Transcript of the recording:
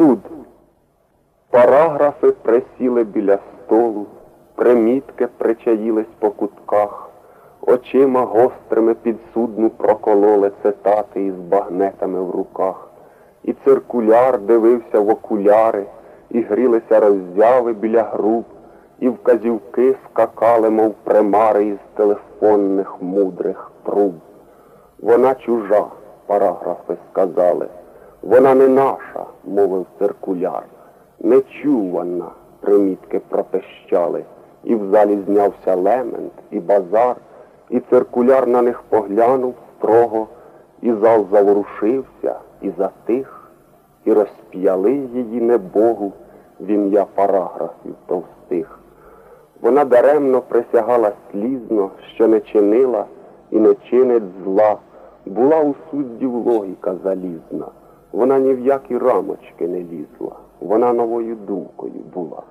Суд. Параграфи присіли біля столу, примітки причаїлись по кутках, очима гострими підсудну прокололи цитати із багнетами в руках. І циркуляр дивився в окуляри, і грілися роззяви біля груп, і вказівки скакали, мов примари із телефонних мудрих труб. Вона чужа, параграфи сказали. Вона не наша, мовив циркуляр. Нечувана, примітки пропищали. І в залі знявся лемент, і базар, і циркуляр на них поглянув строго, і зал заворушився, і затих, і розп'яли її небогу в ім'я параграфів товстих. Вона даремно присягала слізно, що не чинила і не чинить зла. Була у суддів логіка залізна. Вона ні в які рамочки не лізла. Вона новою думкою була.